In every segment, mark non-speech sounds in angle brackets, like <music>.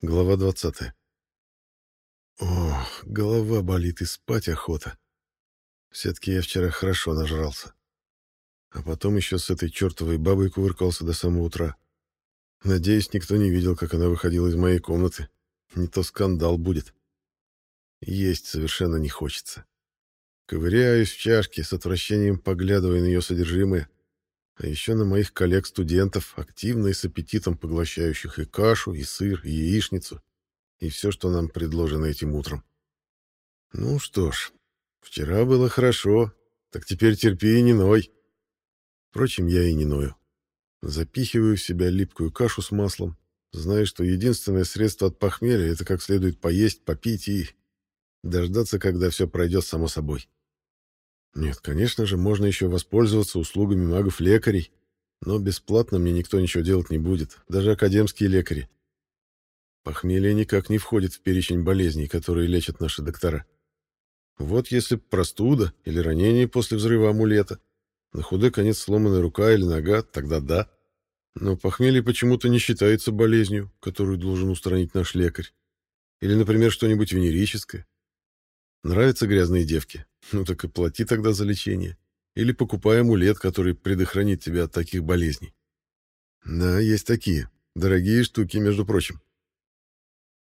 Глава 20. Ох, голова болит и спать охота. Все-таки я вчера хорошо нажрался. А потом еще с этой чертовой бабой кувыркался до самого утра. Надеюсь, никто не видел, как она выходила из моей комнаты. Не то скандал будет. Есть совершенно не хочется. Ковыряюсь в чашке, с отвращением поглядывая на ее содержимое, а еще на моих коллег-студентов, активно и с аппетитом поглощающих и кашу, и сыр, и яичницу, и все, что нам предложено этим утром. Ну что ж, вчера было хорошо, так теперь терпи и не ной. Впрочем, я и не ною. Запихиваю в себя липкую кашу с маслом, зная, что единственное средство от похмелья — это как следует поесть, попить и дождаться, когда все пройдет само собой. Нет, конечно же, можно еще воспользоваться услугами магов-лекарей, но бесплатно мне никто ничего делать не будет, даже академские лекари. Похмелье никак не входит в перечень болезней, которые лечат наши доктора. Вот если простуда или ранение после взрыва амулета, на худой конец сломанная рука или нога, тогда да. Но похмелье почему-то не считается болезнью, которую должен устранить наш лекарь. Или, например, что-нибудь венерическое. Нравятся грязные девки? Ну так и плати тогда за лечение. Или покупай амулет, который предохранит тебя от таких болезней. Да, есть такие. Дорогие штуки, между прочим.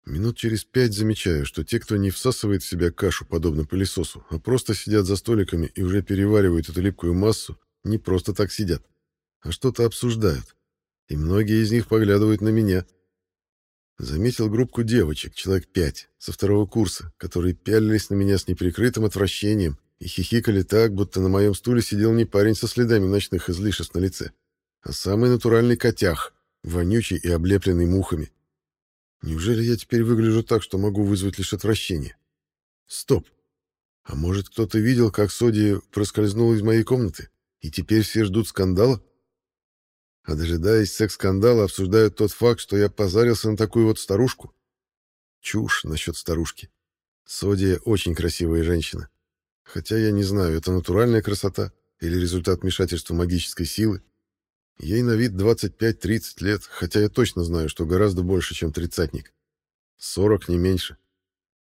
Минут через пять замечаю, что те, кто не всасывает в себя кашу, подобно пылесосу, а просто сидят за столиками и уже переваривают эту липкую массу, не просто так сидят, а что-то обсуждают. И многие из них поглядывают на меня. Заметил группку девочек, человек пять, со второго курса, которые пялились на меня с неприкрытым отвращением и хихикали так, будто на моем стуле сидел не парень со следами ночных излишеств на лице, а самый натуральный котях, вонючий и облепленный мухами. Неужели я теперь выгляжу так, что могу вызвать лишь отвращение? Стоп! А может, кто-то видел, как Соди проскользнула из моей комнаты, и теперь все ждут скандала? А дожидаясь секс-скандала, обсуждают тот факт, что я позарился на такую вот старушку? Чушь насчет старушки. Содия очень красивая женщина. Хотя я не знаю, это натуральная красота или результат вмешательства магической силы. Ей на вид 25-30 лет, хотя я точно знаю, что гораздо больше, чем тридцатник. 40 не меньше.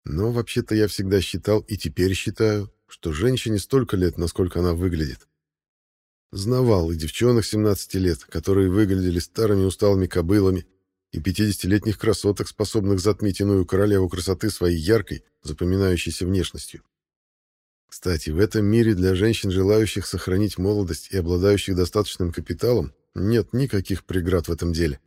Но вообще-то я всегда считал и теперь считаю, что женщине столько лет, насколько она выглядит. Знавал и девчонок 17 лет, которые выглядели старыми усталыми кобылами, и 50-летних красоток, способных затмить иную королеву красоты своей яркой, запоминающейся внешностью. Кстати, в этом мире для женщин, желающих сохранить молодость и обладающих достаточным капиталом, нет никаких преград в этом деле.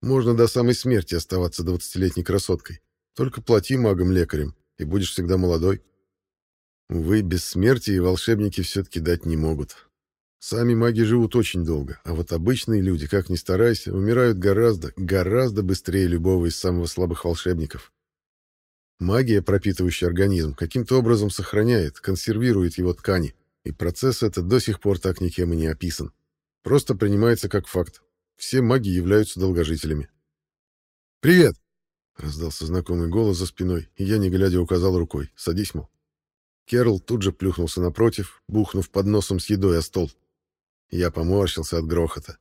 Можно до самой смерти оставаться 20-летней красоткой. Только плати магам-лекарям, и будешь всегда молодой. Увы, бессмертие волшебники все-таки дать не могут. Сами маги живут очень долго, а вот обычные люди, как ни старайся, умирают гораздо, гораздо быстрее любого из самых слабых волшебников. Магия, пропитывающая организм, каким-то образом сохраняет, консервирует его ткани, и процесс этот до сих пор так никем и не описан. Просто принимается как факт. Все маги являются долгожителями. «Привет!» — раздался знакомый голос за спиной, и я, не глядя, указал рукой. «Садись, мол». Керл тут же плюхнулся напротив, бухнув под носом с едой о стол. Я поморщился от грохота.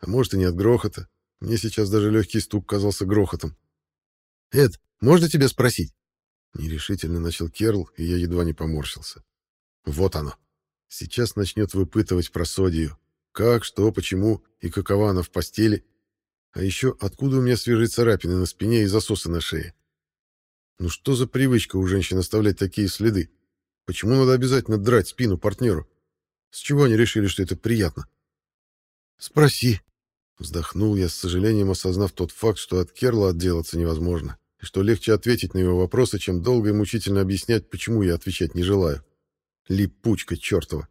А может и не от грохота. Мне сейчас даже легкий стук казался грохотом. «Эд, можно тебя спросить?» Нерешительно начал Керл, и я едва не поморщился. Вот оно. Сейчас начнет выпытывать про Содию. Как, что, почему и какова она в постели. А еще откуда у меня свежие царапины на спине и засосы на шее. Ну что за привычка у женщин оставлять такие следы? Почему надо обязательно драть спину партнеру? С чего они решили, что это приятно? Спроси. Вздохнул я с сожалением, осознав тот факт, что от Керла отделаться невозможно, и что легче ответить на его вопросы, чем долго и мучительно объяснять, почему я отвечать не желаю. Липучка чертова.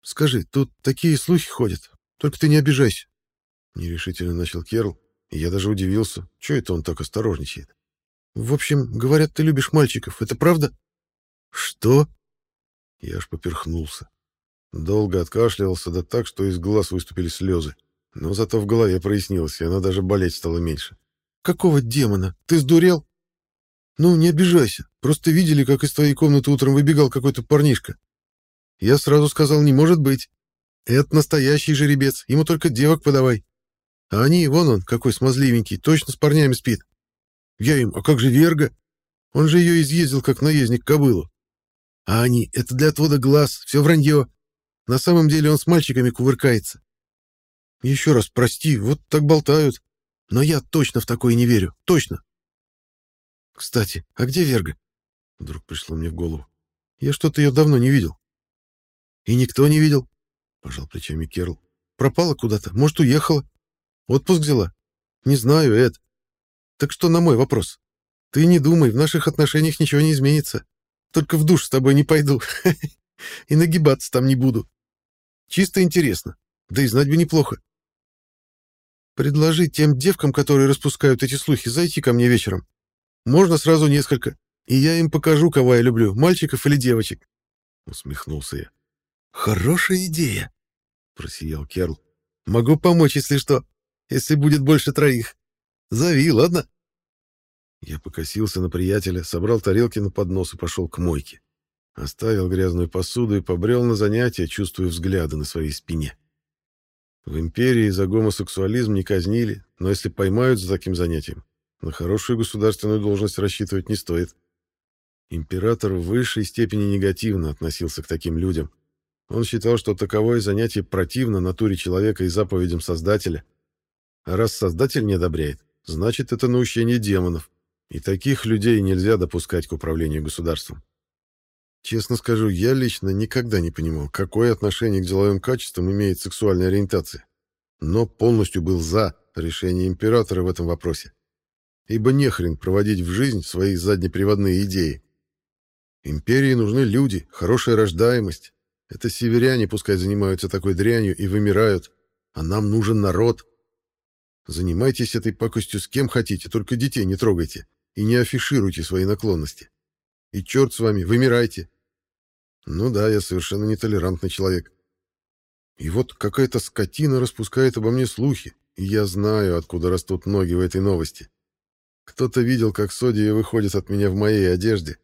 Скажи, тут такие слухи ходят. Только ты не обижайся. Нерешительно начал Керл, и я даже удивился, что это он так осторожничает. В общем, говорят, ты любишь мальчиков. Это правда? Что? Я аж поперхнулся. Долго откашливался, да так, что из глаз выступили слезы. Но зато в голове прояснилось, и она даже болеть стала меньше. «Какого демона? Ты сдурел?» «Ну, не обижайся. Просто видели, как из твоей комнаты утром выбегал какой-то парнишка. Я сразу сказал, не может быть. Это настоящий жеребец, ему только девок подавай. А они, вон он, какой смазливенький, точно с парнями спит. Я им, а как же Верга? Он же ее изъездил, как наездник кобылу. А они, это для отвода глаз, все вранье. На самом деле он с мальчиками кувыркается. Еще раз прости, вот так болтают. Но я точно в такое не верю, точно. Кстати, а где Верга? Вдруг пришло мне в голову. Я что-то ее давно не видел. И никто не видел, пожал плечами Керл. Пропала куда-то, может, уехала. Отпуск взяла. Не знаю, Эд. Так что на мой вопрос? Ты не думай, в наших отношениях ничего не изменится. Только в душ с тобой не пойду. <laughs> И нагибаться там не буду. Чисто интересно. Да и знать бы неплохо. Предложи тем девкам, которые распускают эти слухи, зайти ко мне вечером. Можно сразу несколько. И я им покажу, кого я люблю, мальчиков или девочек. Усмехнулся я. Хорошая идея, просиял Керл. Могу помочь, если что, если будет больше троих. Зови, ладно? Я покосился на приятеля, собрал тарелки на поднос и пошел к мойке. Оставил грязную посуду и побрел на занятия, чувствуя взгляды на своей спине. В империи за гомосексуализм не казнили, но если поймают за таким занятием, на хорошую государственную должность рассчитывать не стоит. Император в высшей степени негативно относился к таким людям. Он считал, что таковое занятие противно натуре человека и заповедям Создателя. А раз Создатель не одобряет, значит, это наущение демонов, и таких людей нельзя допускать к управлению государством. Честно скажу, я лично никогда не понимал, какое отношение к деловым качествам имеет сексуальная ориентация, но полностью был за решение императора в этом вопросе. Ибо нехрен проводить в жизнь свои заднеприводные идеи. Империи нужны люди, хорошая рождаемость. Это северяне пускай занимаются такой дрянью и вымирают, а нам нужен народ. Занимайтесь этой пакостью с кем хотите, только детей не трогайте и не афишируйте свои наклонности. И черт с вами, вымирайте. Ну да, я совершенно нетолерантный человек. И вот какая-то скотина распускает обо мне слухи, и я знаю, откуда растут ноги в этой новости. Кто-то видел, как Содия выходит от меня в моей одежде,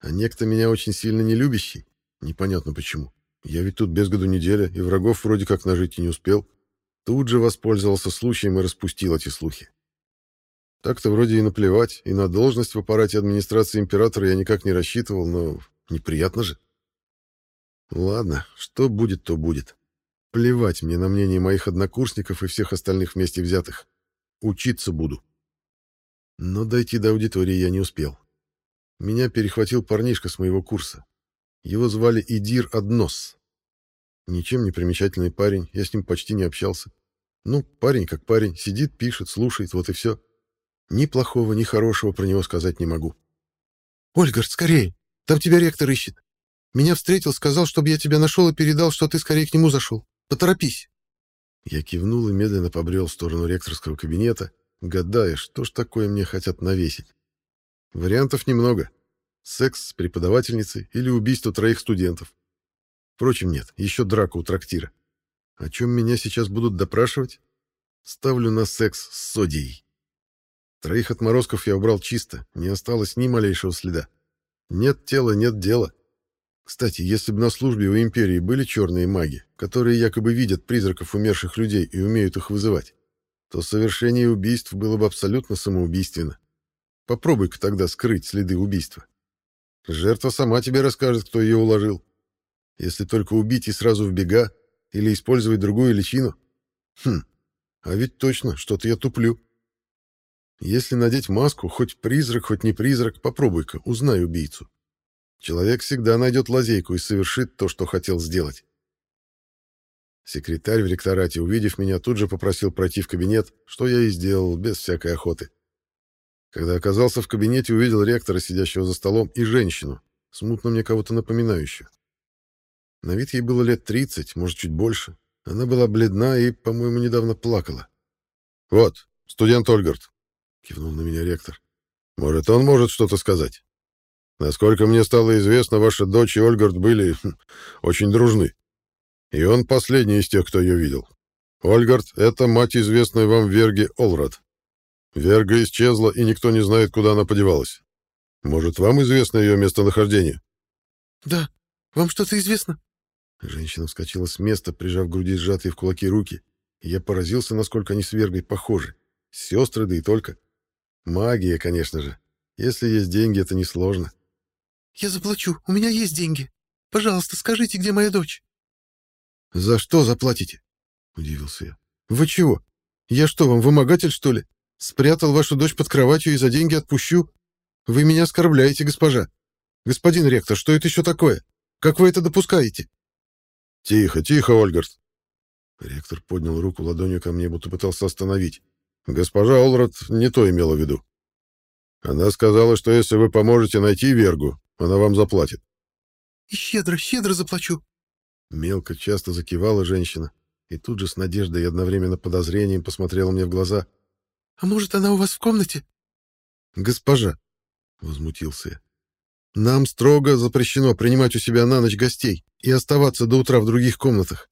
а некто меня очень сильно не любящий. Непонятно почему. Я ведь тут без году неделя, и врагов вроде как нажить и не успел. Тут же воспользовался случаем и распустил эти слухи. Так-то вроде и наплевать, и на должность в аппарате администрации императора я никак не рассчитывал, но неприятно же. Ладно, что будет, то будет. Плевать мне на мнение моих однокурсников и всех остальных вместе взятых. Учиться буду. Но дойти до аудитории я не успел. Меня перехватил парнишка с моего курса. Его звали Идир Аднос. Ничем не примечательный парень, я с ним почти не общался. Ну, парень как парень, сидит, пишет, слушает, вот и все. Ни плохого, ни хорошего про него сказать не могу. «Ольгард, скорее! Там тебя ректор ищет. Меня встретил, сказал, чтобы я тебя нашел и передал, что ты скорее к нему зашел. Поторопись!» Я кивнул и медленно побрел в сторону ректорского кабинета, гадая, что ж такое мне хотят навесить. Вариантов немного. Секс с преподавательницей или убийство троих студентов. Впрочем, нет, еще драка у трактира. О чем меня сейчас будут допрашивать? Ставлю на секс с Содией. Троих отморозков я убрал чисто, не осталось ни малейшего следа. Нет тела, нет дела. Кстати, если бы на службе у Империи были черные маги, которые якобы видят призраков умерших людей и умеют их вызывать, то совершение убийств было бы абсолютно самоубийственно. Попробуй-ка тогда скрыть следы убийства. Жертва сама тебе расскажет, кто ее уложил. Если только убить и сразу в бега, или использовать другую личину. Хм, а ведь точно, что-то я туплю. Если надеть маску, хоть призрак, хоть не призрак, попробуй-ка, узнай убийцу. Человек всегда найдет лазейку и совершит то, что хотел сделать. Секретарь в ректорате, увидев меня, тут же попросил пройти в кабинет, что я и сделал, без всякой охоты. Когда оказался в кабинете, увидел ректора, сидящего за столом, и женщину, смутно мне кого-то напоминающую. На вид ей было лет 30, может, чуть больше. Она была бледна и, по-моему, недавно плакала. «Вот, студент Ольгард», — кивнул на меня ректор. «Может, он может что-то сказать? Насколько мне стало известно, ваша дочь и Ольгард были <laughs> хм, очень дружны. И он последний из тех, кто ее видел. Ольгард — это мать известной вам Верги Олрад. Верга исчезла, и никто не знает, куда она подевалась. Может, вам известно ее местонахождение?» «Да. Вам что-то известно?» Женщина вскочила с места, прижав к груди сжатые в кулаки руки, и я поразился, насколько они с Вергой похожи. Сестры, да и только. Магия, конечно же. Если есть деньги, это несложно. Я заплачу, у меня есть деньги. Пожалуйста, скажите, где моя дочь? За что заплатите? Удивился я. Вы чего? Я что, вам вымогатель, что ли? Спрятал вашу дочь под кроватью и за деньги отпущу? Вы меня оскорбляете, госпожа. Господин ректор, что это еще такое? Как вы это допускаете? Тихо, тихо, Ольгард. Ректор поднял руку ладонью ко мне, будто пытался остановить. Госпожа Олрат не то имела в виду. Она сказала, что если вы поможете найти Вергу, она вам заплатит. Щедро, щедро заплачу. Мелко часто закивала женщина и тут же с надеждой и одновременно подозрением посмотрела мне в глаза. А может, она у вас в комнате? Госпожа, возмутился я. Нам строго запрещено принимать у себя на ночь гостей и оставаться до утра в других комнатах.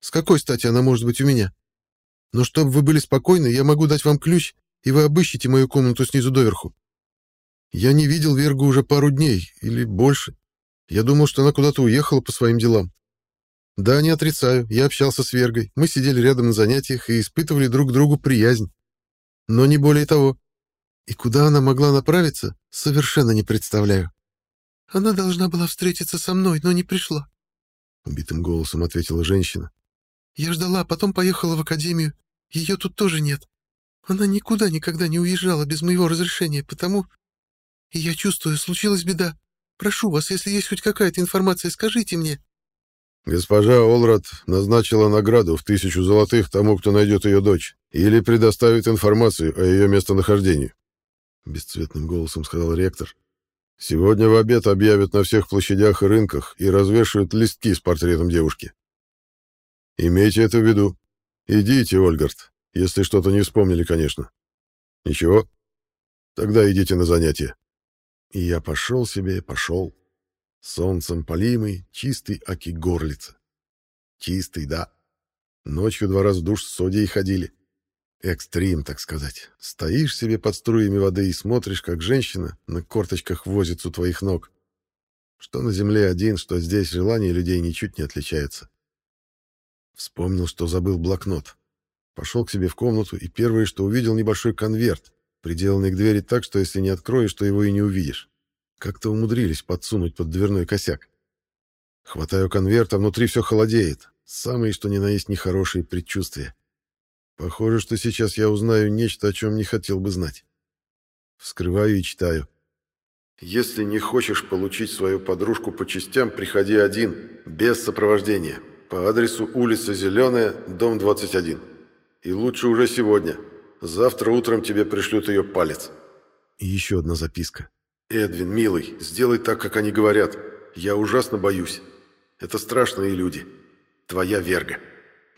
С какой стати она может быть у меня? Но чтобы вы были спокойны, я могу дать вам ключ, и вы обыщите мою комнату снизу доверху. Я не видел Вергу уже пару дней или больше. Я думал, что она куда-то уехала по своим делам. Да, не отрицаю, я общался с Вергой, мы сидели рядом на занятиях и испытывали друг другу приязнь. Но не более того. И куда она могла направиться, совершенно не представляю. Она должна была встретиться со мной, но не пришла. Убитым голосом ответила женщина. Я ждала, потом поехала в академию. Ее тут тоже нет. Она никуда никогда не уезжала без моего разрешения, потому... Я чувствую, случилась беда. Прошу вас, если есть хоть какая-то информация, скажите мне. Госпожа Олрат назначила награду в тысячу золотых тому, кто найдет ее дочь, или предоставит информацию о ее местонахождении. Бесцветным голосом сказал ректор. Сегодня в обед объявят на всех площадях и рынках и развешают листки с портретом девушки. Имейте это в виду. Идите, Ольгард, если что-то не вспомнили, конечно. Ничего? Тогда идите на занятия. И я пошел себе, пошел. Солнцем полимый, чистый аки горлица. Чистый, да. Ночью два раза в душ с содей ходили. Экстрим, так сказать. Стоишь себе под струями воды и смотришь, как женщина на корточках возится у твоих ног. Что на земле один, что здесь желание людей ничуть не отличается. Вспомнил, что забыл блокнот. Пошел к себе в комнату, и первое, что увидел, небольшой конверт, приделанный к двери так, что если не откроешь, то его и не увидишь. Как-то умудрились подсунуть под дверной косяк. Хватаю конверт, а внутри все холодеет. Самые, что ни на есть, нехорошие предчувствия. Похоже, что сейчас я узнаю нечто, о чем не хотел бы знать. Вскрываю и читаю. Если не хочешь получить свою подружку по частям, приходи один, без сопровождения, по адресу улица Зеленая, дом 21. И лучше уже сегодня. Завтра утром тебе пришлют ее палец. И еще одна записка. «Эдвин, милый, сделай так, как они говорят. Я ужасно боюсь. Это страшные люди. Твоя Верга».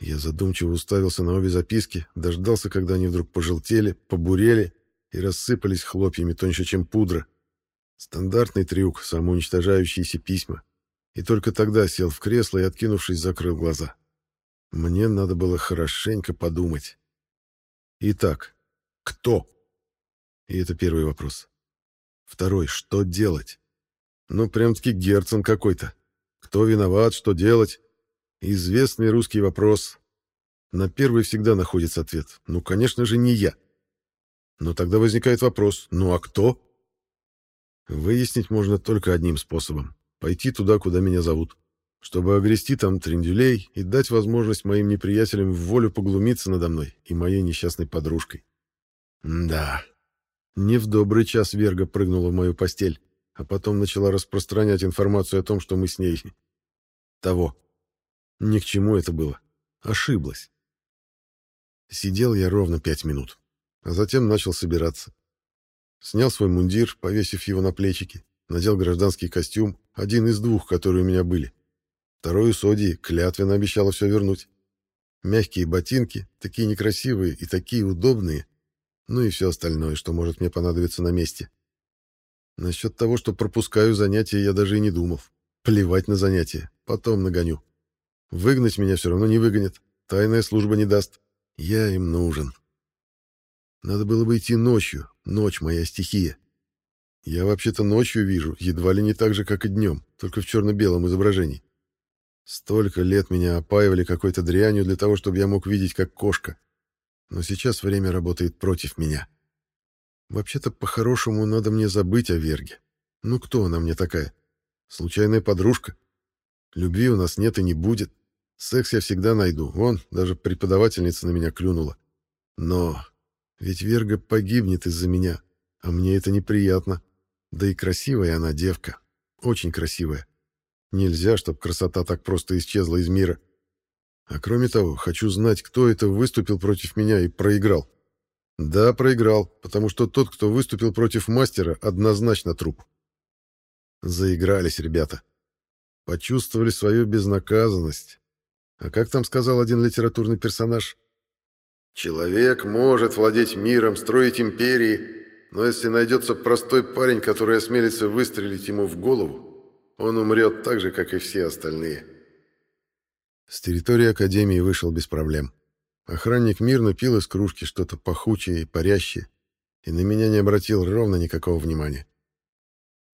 Я задумчиво уставился на обе записки, дождался, когда они вдруг пожелтели, побурели и рассыпались хлопьями тоньше, чем пудра. Стандартный трюк, самоуничтожающиеся письма. И только тогда сел в кресло и, откинувшись, закрыл глаза. Мне надо было хорошенько подумать. Итак, кто? И это первый вопрос. Второй, что делать? Ну, прям-таки Герцен какой-то. Кто виноват, что делать? Известный русский вопрос. На первый всегда находится ответ. Ну, конечно же, не я. Но тогда возникает вопрос, ну а кто? Выяснить можно только одним способом. Пойти туда, куда меня зовут. Чтобы огрести там трендюлей и дать возможность моим неприятелям в волю поглумиться надо мной и моей несчастной подружкой. Да. Не в добрый час Верга прыгнула в мою постель, а потом начала распространять информацию о том, что мы с ней... Того. Ни к чему это было. Ошиблась. Сидел я ровно пять минут, а затем начал собираться. Снял свой мундир, повесив его на плечики, надел гражданский костюм, один из двух, которые у меня были. Второй у Содии клятвенно обещала все вернуть. Мягкие ботинки, такие некрасивые и такие удобные, ну и все остальное, что может мне понадобиться на месте. Насчет того, что пропускаю занятия, я даже и не думал. Плевать на занятия, потом нагоню. Выгнать меня все равно не выгонят. Тайная служба не даст. Я им нужен. Надо было бы идти ночью. Ночь — моя стихия. Я вообще-то ночью вижу, едва ли не так же, как и днем, только в черно-белом изображении. Столько лет меня опаивали какой-то дрянью для того, чтобы я мог видеть как кошка. Но сейчас время работает против меня. Вообще-то, по-хорошему, надо мне забыть о Верге. Ну кто она мне такая? Случайная подружка? Любви у нас нет и не будет. Секс я всегда найду. Вон, даже преподавательница на меня клюнула. Но ведь Верга погибнет из-за меня, а мне это неприятно. Да и красивая она девка. Очень красивая. Нельзя, чтобы красота так просто исчезла из мира. А кроме того, хочу знать, кто это выступил против меня и проиграл. Да, проиграл, потому что тот, кто выступил против мастера, однозначно труп. Заигрались ребята. Почувствовали свою безнаказанность. А как там сказал один литературный персонаж? «Человек может владеть миром, строить империи, но если найдется простой парень, который осмелится выстрелить ему в голову, он умрет так же, как и все остальные». С территории Академии вышел без проблем. Охранник мирно пил из кружки что-то пахучее и парящее, и на меня не обратил ровно никакого внимания.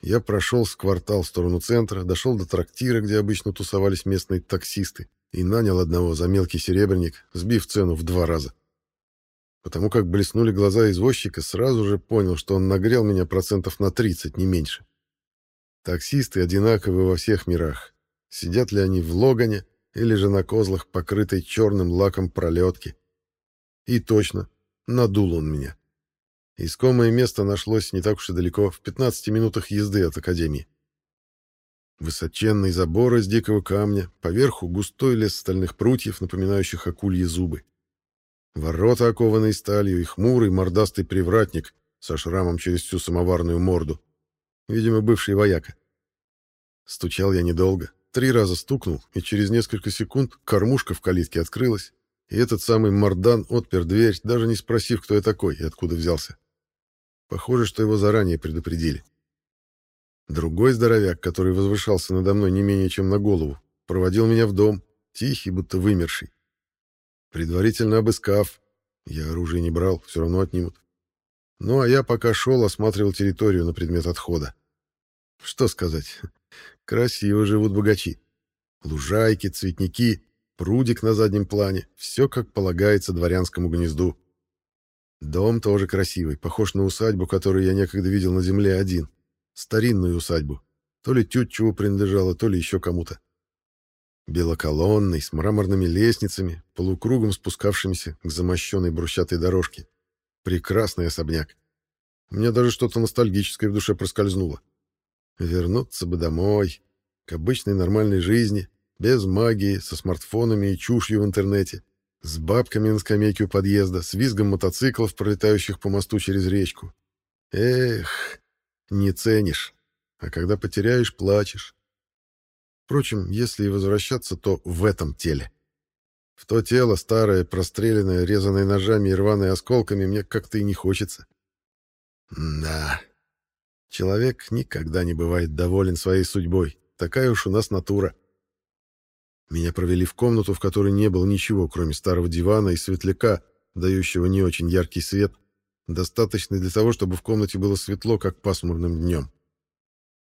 Я прошел с квартал в сторону центра, дошел до трактира, где обычно тусовались местные таксисты, и нанял одного за мелкий серебряник, сбив цену в два раза. Потому как блеснули глаза извозчика, сразу же понял, что он нагрел меня процентов на 30, не меньше. Таксисты одинаковы во всех мирах. Сидят ли они в Логане или же на козлах, покрытой черным лаком пролетки. И точно, надул он меня. Искомое место нашлось не так уж и далеко, в 15 минутах езды от Академии. Высоченный забор из дикого камня, поверху густой лес стальных прутьев, напоминающих акульи зубы. Ворота, окованные сталью, и хмурый мордастый привратник со шрамом через всю самоварную морду. Видимо, бывший вояка. Стучал я недолго. Три раза стукнул, и через несколько секунд кормушка в калитке открылась, и этот самый мордан отпер дверь, даже не спросив, кто я такой и откуда взялся. Похоже, что его заранее предупредили. Другой здоровяк, который возвышался надо мной не менее чем на голову, проводил меня в дом, тихий, будто вымерший. Предварительно обыскав, я оружие не брал, все равно отнимут. Ну, а я пока шел, осматривал территорию на предмет отхода. Что сказать, красиво живут богачи. Лужайки, цветники, прудик на заднем плане, все как полагается дворянскому гнезду. Дом тоже красивый, похож на усадьбу, которую я некогда видел на земле один. Старинную усадьбу. То ли Тютчеву принадлежала, то ли еще кому-то. Белоколонный, с мраморными лестницами, полукругом спускавшимися к замощенной брусчатой дорожке. Прекрасный особняк. У меня даже что-то ностальгическое в душе проскользнуло. Вернуться бы домой, к обычной нормальной жизни, без магии, со смартфонами и чушью в интернете. С бабками на скамейке у подъезда, с визгом мотоциклов, пролетающих по мосту через речку. Эх, не ценишь. А когда потеряешь, плачешь. Впрочем, если и возвращаться, то в этом теле. В то тело, старое, простреленное, резанное ножами и рваное осколками, мне как-то и не хочется. Да, человек никогда не бывает доволен своей судьбой. Такая уж у нас натура. Меня провели в комнату, в которой не было ничего, кроме старого дивана и светляка, дающего не очень яркий свет, достаточный для того, чтобы в комнате было светло, как пасмурным днем.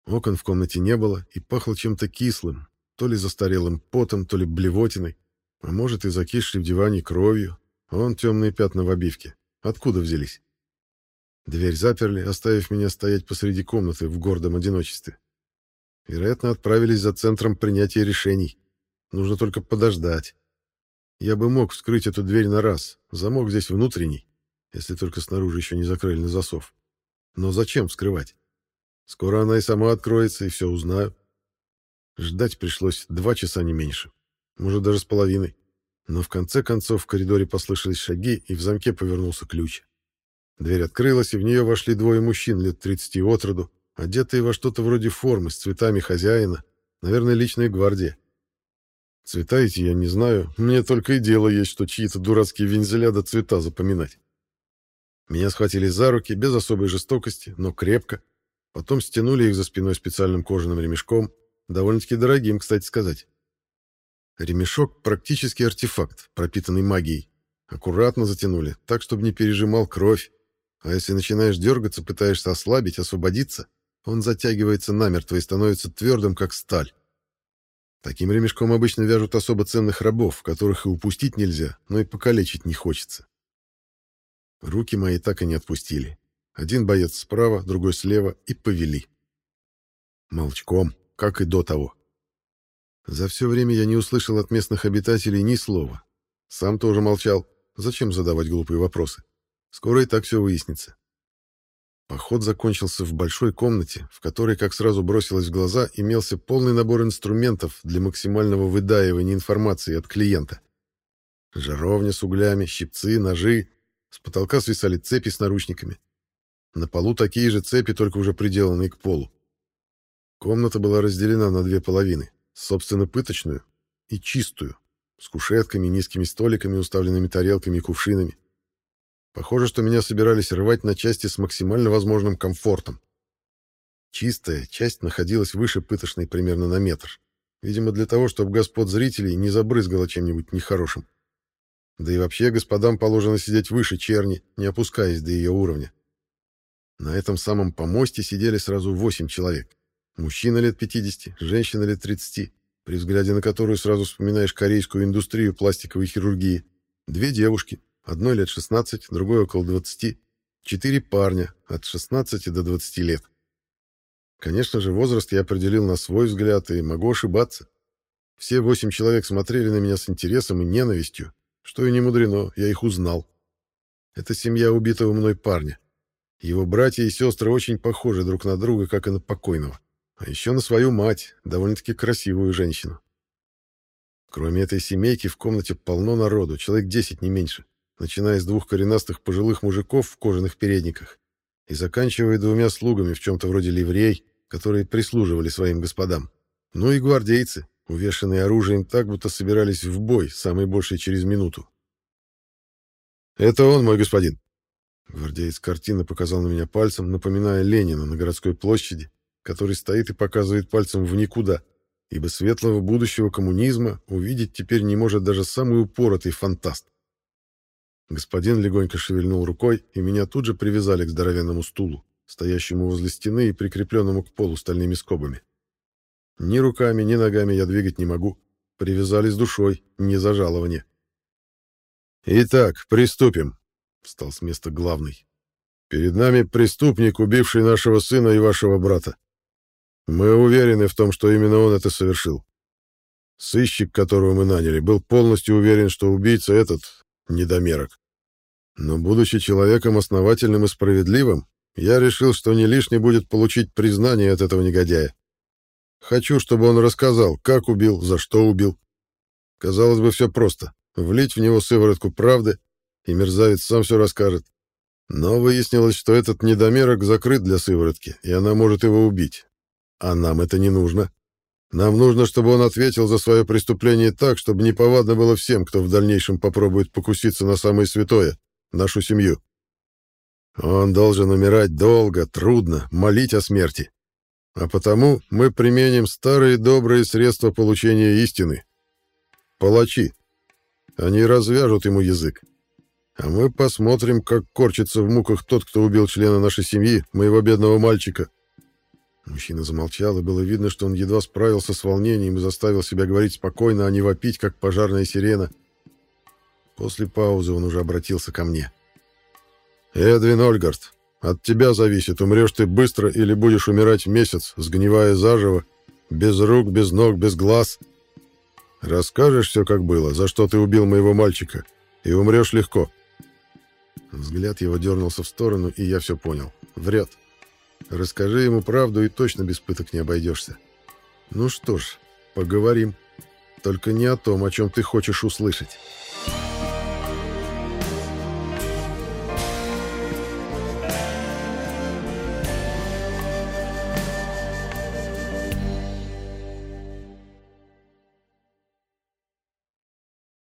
Окон в комнате не было и пахло чем-то кислым, то ли застарелым потом, то ли блевотиной, а может и закисшей в диване кровью. Вон темные пятна в обивке. Откуда взялись? Дверь заперли, оставив меня стоять посреди комнаты в гордом одиночестве. Вероятно, отправились за центром принятия решений. Нужно только подождать. Я бы мог вскрыть эту дверь на раз. Замок здесь внутренний, если только снаружи еще не закрыли на засов. Но зачем вскрывать? Скоро она и сама откроется, и все узнаю. Ждать пришлось два часа не меньше. Может, даже с половиной. Но в конце концов в коридоре послышались шаги, и в замке повернулся ключ. Дверь открылась, и в нее вошли двое мужчин лет 30 от роду, одетые во что-то вроде формы с цветами хозяина, наверное, личная гвардия. Цвета эти я не знаю, мне только и дело есть, что чьи-то дурацкие вензеля до цвета запоминать. Меня схватили за руки без особой жестокости, но крепко. Потом стянули их за спиной специальным кожаным ремешком, довольно-таки дорогим, кстати сказать. Ремешок — практически артефакт, пропитанный магией. Аккуратно затянули, так, чтобы не пережимал кровь. А если начинаешь дергаться, пытаешься ослабить, освободиться, он затягивается намертво и становится твердым, как сталь. Таким ремешком обычно вяжут особо ценных рабов, которых и упустить нельзя, но и покалечить не хочется. Руки мои так и не отпустили. Один боец справа, другой слева и повели. Молчком, как и до того. За все время я не услышал от местных обитателей ни слова. Сам тоже молчал. Зачем задавать глупые вопросы? Скоро и так все выяснится. Поход закончился в большой комнате, в которой, как сразу бросилось в глаза, имелся полный набор инструментов для максимального выдаивания информации от клиента. Жаровня с углями, щипцы, ножи. С потолка свисали цепи с наручниками. На полу такие же цепи, только уже приделанные к полу. Комната была разделена на две половины. Собственно, пыточную и чистую, с кушетками, низкими столиками, уставленными тарелками и кувшинами. Похоже, что меня собирались рвать на части с максимально возможным комфортом. Чистая часть находилась выше пыточной примерно на метр. Видимо, для того, чтобы господ зрителей не забрызгало чем-нибудь нехорошим. Да и вообще господам положено сидеть выше черни, не опускаясь до ее уровня. На этом самом помосте сидели сразу восемь человек. Мужчина лет 50, женщина лет 30, при взгляде на которую сразу вспоминаешь корейскую индустрию пластиковой хирургии. Две девушки, одной лет 16, другой около 20, четыре парня от 16 до 20 лет. Конечно же, возраст я определил на свой взгляд и могу ошибаться. Все восемь человек смотрели на меня с интересом и ненавистью, что и не мудрено, я их узнал. Это семья убитого мной парня. Его братья и сестры очень похожи друг на друга, как и на покойного. А еще на свою мать, довольно-таки красивую женщину. Кроме этой семейки в комнате полно народу, человек 10 не меньше, начиная с двух коренастых пожилых мужиков в кожаных передниках и заканчивая двумя слугами в чем-то вроде ливрей, которые прислуживали своим господам. Ну и гвардейцы, увешанные оружием так, будто собирались в бой, самый больший через минуту. «Это он, мой господин!» Гвардеец картина показал на меня пальцем, напоминая Ленина на городской площади, который стоит и показывает пальцем в никуда, ибо светлого будущего коммунизма увидеть теперь не может даже самый упоротый фантаст. Господин легонько шевельнул рукой, и меня тут же привязали к здоровенному стулу, стоящему возле стены и прикрепленному к полу стальными скобами. Ни руками, ни ногами я двигать не могу. Привязали с душой, не за жалование. «Итак, приступим», — встал с места главный. «Перед нами преступник, убивший нашего сына и вашего брата. Мы уверены в том, что именно он это совершил. Сыщик, которого мы наняли, был полностью уверен, что убийца этот — недомерок. Но, будучи человеком основательным и справедливым, я решил, что не лишне будет получить признание от этого негодяя. Хочу, чтобы он рассказал, как убил, за что убил. Казалось бы, все просто. Влить в него сыворотку правды, и мерзавец сам все расскажет. Но выяснилось, что этот недомерок закрыт для сыворотки, и она может его убить. А нам это не нужно. Нам нужно, чтобы он ответил за свое преступление так, чтобы неповадно было всем, кто в дальнейшем попробует покуситься на самое святое — нашу семью. Он должен умирать долго, трудно, молить о смерти. А потому мы применим старые добрые средства получения истины. Палачи. Они развяжут ему язык. А мы посмотрим, как корчится в муках тот, кто убил члена нашей семьи, моего бедного мальчика. Мужчина замолчал, и было видно, что он едва справился с волнением и заставил себя говорить спокойно, а не вопить, как пожарная сирена. После паузы он уже обратился ко мне. «Эдвин Ольгард, от тебя зависит, умрешь ты быстро или будешь умирать месяц, сгнивая заживо, без рук, без ног, без глаз. Расскажешь все, как было, за что ты убил моего мальчика, и умрешь легко». Взгляд его дернулся в сторону, и я все понял. Врет. Расскажи ему правду, и точно без пыток не обойдешься. Ну что ж, поговорим. Только не о том, о чем ты хочешь услышать.